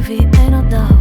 everything, baby, ain't